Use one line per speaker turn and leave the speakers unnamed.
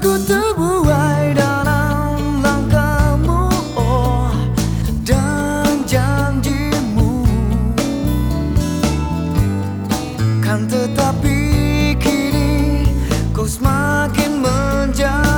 ku terbuai dalam langkahmu oh, Dan janjimu. Kan tetapi kini kau semakin menjauh.